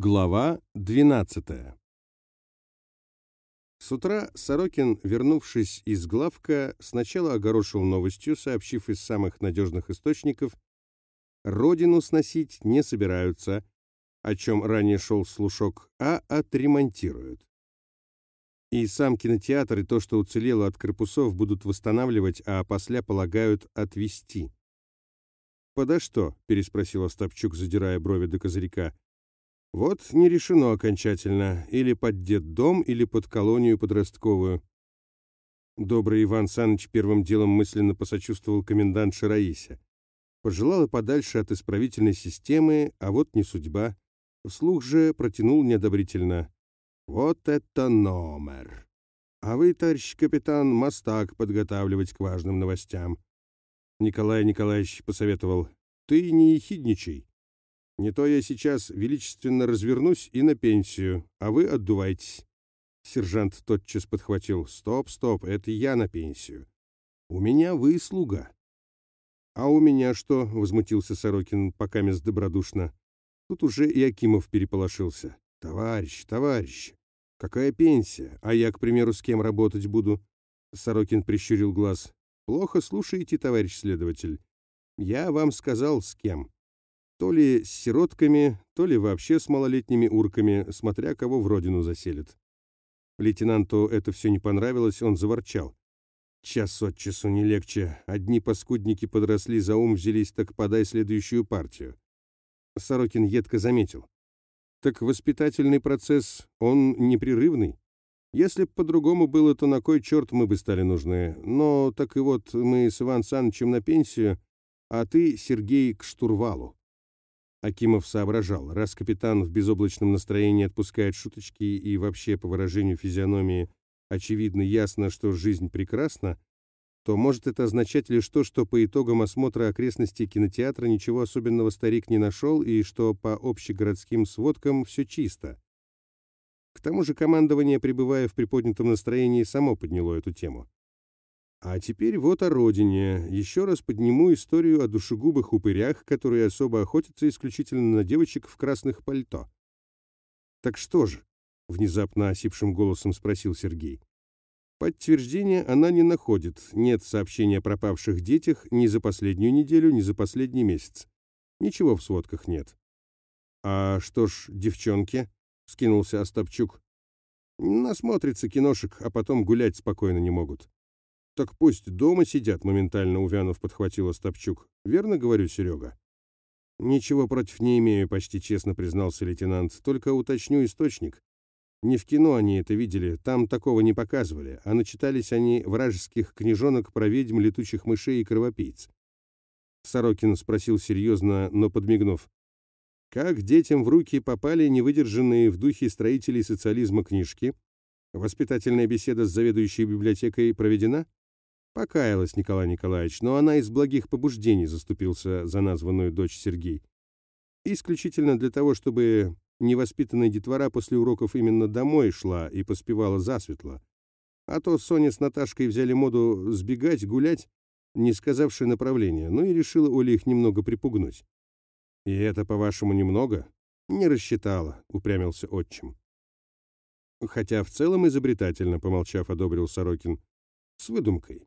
Глава 12 С утра Сорокин, вернувшись из главка, сначала огорошил новостью, сообщив из самых надежных источников, родину сносить не собираются, о чем ранее шел слушок, а отремонтируют. И сам кинотеатр, и то, что уцелело от корпусов, будут восстанавливать, а после полагают отвести. «Подо что?» — переспросил Остапчук, задирая брови до козырька. «Вот не решено окончательно. Или под детдом, или под колонию подростковую». Добрый Иван Саныч первым делом мысленно посочувствовал комендант Раисе. Пожелал подальше от исправительной системы, а вот не судьба. Вслух же протянул неодобрительно. Вот это номер! А вы, товарищ капитан, мостак подготавливать к важным новостям. Николай Николаевич посоветовал, ты не ехидничай. Не то я сейчас величественно развернусь и на пенсию, а вы отдувайтесь. Сержант тотчас подхватил. Стоп, стоп, это я на пенсию. У меня выслуга. А у меня что? Возмутился Сорокин, пока мест добродушно. Тут уже и Акимов переполошился. Товарищ, товарищ, «Какая пенсия? А я, к примеру, с кем работать буду?» Сорокин прищурил глаз. «Плохо слушаете, товарищ следователь. Я вам сказал, с кем. То ли с сиротками, то ли вообще с малолетними урками, смотря кого в родину заселят». Лейтенанту это все не понравилось, он заворчал. «Час от часу не легче. Одни паскудники подросли, за ум взялись, так подай следующую партию». Сорокин едко заметил. Так воспитательный процесс, он непрерывный. Если б по-другому было, то на кой черт мы бы стали нужны? Но так и вот мы с Иван Санычем на пенсию, а ты, Сергей, к штурвалу. Акимов соображал, раз капитан в безоблачном настроении отпускает шуточки и вообще по выражению физиономии очевидно ясно, что жизнь прекрасна, то может это означать лишь то, что по итогам осмотра окрестностей кинотеатра ничего особенного старик не нашел и что по общегородским сводкам все чисто. К тому же командование, пребывая в приподнятом настроении, само подняло эту тему. А теперь вот о родине. Еще раз подниму историю о душегубых упырях, которые особо охотятся исключительно на девочек в красных пальто. «Так что же?» — внезапно осипшим голосом спросил Сергей. Подтверждения она не находит. Нет сообщения о пропавших детях ни за последнюю неделю, ни за последний месяц. Ничего в сводках нет. «А что ж, девчонки?» — скинулся Остапчук. «Насмотрится киношек, а потом гулять спокойно не могут». «Так пусть дома сидят», — моментально увянув подхватил Остапчук. «Верно говорю, Серега?» «Ничего против не имею», — почти честно признался лейтенант. «Только уточню источник. Не в кино они это видели, там такого не показывали, а начитались они вражеских книжонок про ведьм, летучих мышей и кровопийц. Сорокин спросил серьезно, но подмигнув. Как детям в руки попали невыдержанные в духе строителей социализма книжки? Воспитательная беседа с заведующей библиотекой проведена? Покаялась Николай Николаевич, но она из благих побуждений заступился за названную дочь Сергей. Исключительно для того, чтобы Невоспитанная детвора после уроков именно домой шла и поспевала засветло. А то Соня с Наташкой взяли моду сбегать, гулять, не сказавши направления, ну и решила Оля их немного припугнуть. «И это, по-вашему, немного?» «Не рассчитала», — упрямился отчим. Хотя в целом изобретательно, помолчав, одобрил Сорокин. С выдумкой.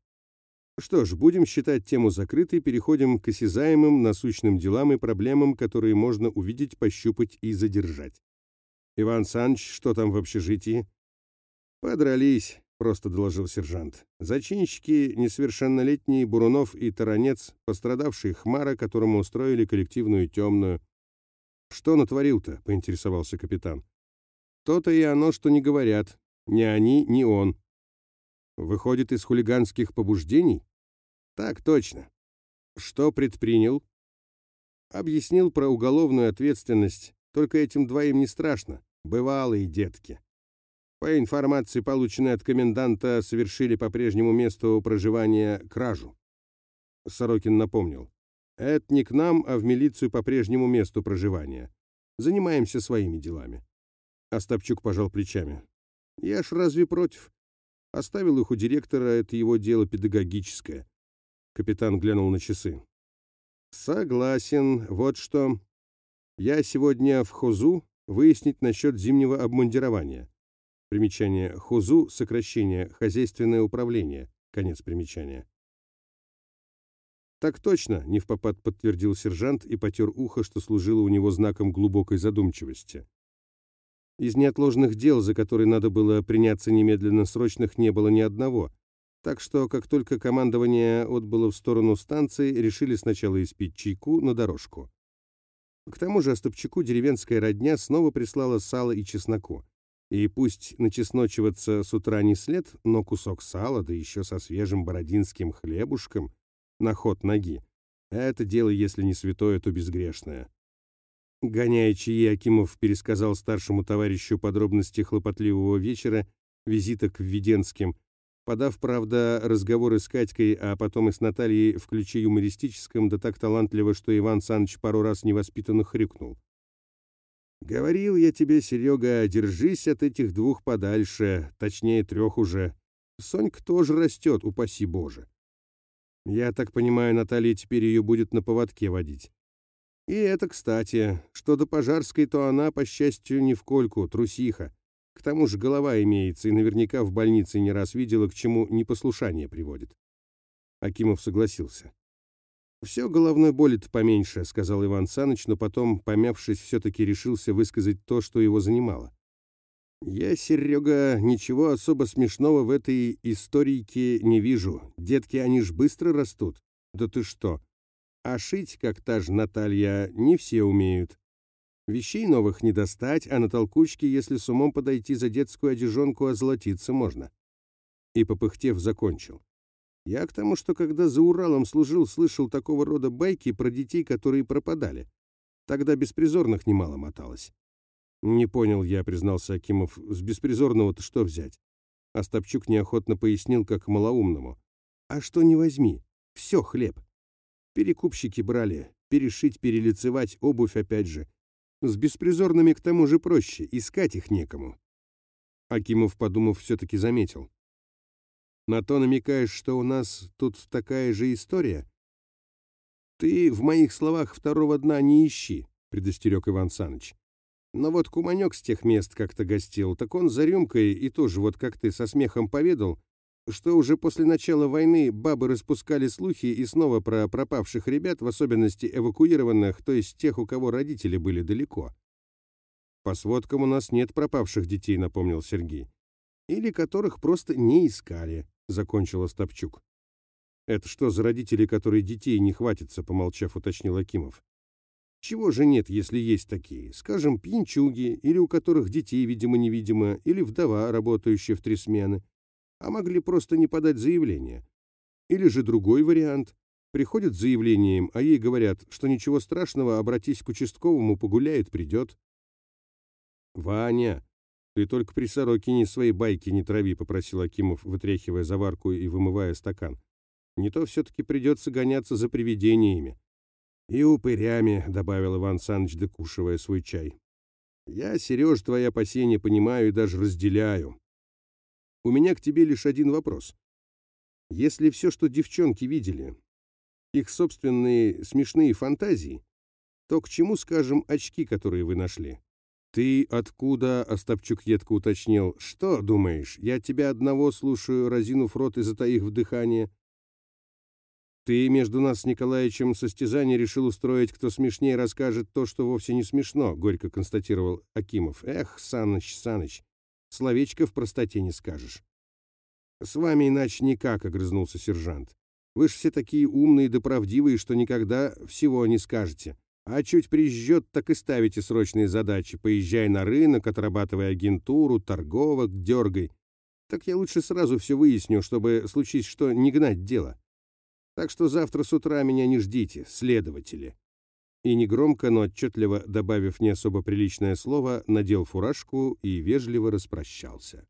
Что ж, будем считать тему закрытой, переходим к осязаемым, насущным делам и проблемам, которые можно увидеть, пощупать и задержать. Иван Санч, что там в общежитии? Подрались, просто доложил сержант. Зачинщики несовершеннолетние Бурунов и Таранец, пострадавший Хмара, которому устроили коллективную темную. Что натворил-то? поинтересовался капитан. То-то и оно, что не говорят. Ни они, ни он. Выходит, из хулиганских побуждений? Так точно. Что предпринял? Объяснил про уголовную ответственность. Только этим двоим не страшно. Бывалые детки. По информации, полученной от коменданта, совершили по прежнему месту проживания кражу. Сорокин напомнил. Это не к нам, а в милицию по прежнему месту проживания. Занимаемся своими делами. Остапчук пожал плечами. Я ж разве против? Оставил их у директора, это его дело педагогическое. Капитан глянул на часы. «Согласен. Вот что. Я сегодня в Хозу, выяснить насчет зимнего обмундирования. Примечание ХУЗУ, сокращение, хозяйственное управление, конец примечания. «Так точно», — не в попад подтвердил сержант и потер ухо, что служило у него знаком глубокой задумчивости. Из неотложных дел, за которые надо было приняться немедленно срочных, не было ни одного, так что, как только командование отбыло в сторону станции, решили сначала испить чайку на дорожку. К тому же Остапчуку деревенская родня снова прислала сало и чесноку. И пусть начесночиваться с утра не след, но кусок сала, да еще со свежим бородинским хлебушком, на ход ноги. Это дело, если не святое, то безгрешное. Гоняя чаи, Акимов пересказал старшему товарищу подробности хлопотливого вечера, визита к Введенским, подав, правда, разговоры с Катькой, а потом и с Натальей в ключе юмористическом, да так талантливо, что Иван Саныч пару раз невоспитанно хрюкнул. «Говорил я тебе, Серега, держись от этих двух подальше, точнее, трех уже. Сонька тоже растет, упаси Боже. Я так понимаю, Наталья теперь ее будет на поводке водить. И это, кстати, что до Пожарской, то она, по счастью, не в кольку, трусиха. К тому же голова имеется, и наверняка в больнице не раз видела, к чему непослушание приводит. Акимов согласился. «Все головной боли-то поменьше», — сказал Иван Саныч, но потом, помявшись, все-таки решился высказать то, что его занимало. «Я, Серега, ничего особо смешного в этой историйке не вижу. Детки, они ж быстро растут. Да ты что? А шить, как та же Наталья, не все умеют. Вещей новых не достать, а на толкучке, если с умом подойти за детскую одежонку, озолотиться можно». И, попыхтев, закончил. «Я к тому, что когда за Уралом служил, слышал такого рода байки про детей, которые пропадали. Тогда беспризорных немало моталось. «Не понял я», — признался Акимов. «С беспризорного-то что взять?» Остапчук неохотно пояснил, как малоумному. «А что не возьми? Все хлеб. Перекупщики брали. Перешить, перелицевать, обувь опять же. С беспризорными к тому же проще, искать их некому». Акимов, подумав, все-таки заметил. «На то намекаешь, что у нас тут такая же история?» «Ты в моих словах второго дна не ищи», — предостерег Иван Саныч. Но вот Куманек с тех мест как-то гостил, так он за рюмкой и тоже вот как ты со смехом поведал, что уже после начала войны бабы распускали слухи и снова про пропавших ребят, в особенности эвакуированных, то есть тех, у кого родители были далеко. «По сводкам у нас нет пропавших детей», — напомнил Сергей. «Или которых просто не искали», — закончил Остапчук. «Это что за родители, которые детей не хватится?» — помолчав, уточнил Акимов. Чего же нет, если есть такие? Скажем, пьянчуги, или у которых детей, видимо-невидимо, или вдова, работающая в три смены. А могли просто не подать заявление. Или же другой вариант. Приходят с заявлением, а ей говорят, что ничего страшного, обратись к участковому, погуляет, придет. «Ваня, ты только при Сорокине свои байки не трави», — попросил Акимов, вытряхивая заварку и вымывая стакан. «Не то все-таки придется гоняться за привидениями». «И упырями», — добавил Иван Саныч, докушивая свой чай. «Я, Сереж, твои опасения понимаю и даже разделяю. У меня к тебе лишь один вопрос. Если все, что девчонки видели, их собственные смешные фантазии, то к чему, скажем, очки, которые вы нашли?» «Ты откуда?» — Остапчук едко уточнил. «Что, думаешь, я тебя одного слушаю, разинув рот и затаив дыхание?» Ты между нас с Николаевичем состязание решил устроить, кто смешнее расскажет то, что вовсе не смешно, горько констатировал Акимов. Эх, Саныч, Саныч, словечко в простоте не скажешь. С вами иначе никак, огрызнулся сержант. Вы ж все такие умные да правдивые, что никогда всего не скажете. А чуть прижжет, так и ставите срочные задачи. Поезжай на рынок, отрабатывай агентуру, торговок, дергай. Так я лучше сразу все выясню, чтобы, случись что, не гнать дело. Так что завтра с утра меня не ждите, следователи». И негромко, но отчетливо добавив не особо приличное слово, надел фуражку и вежливо распрощался.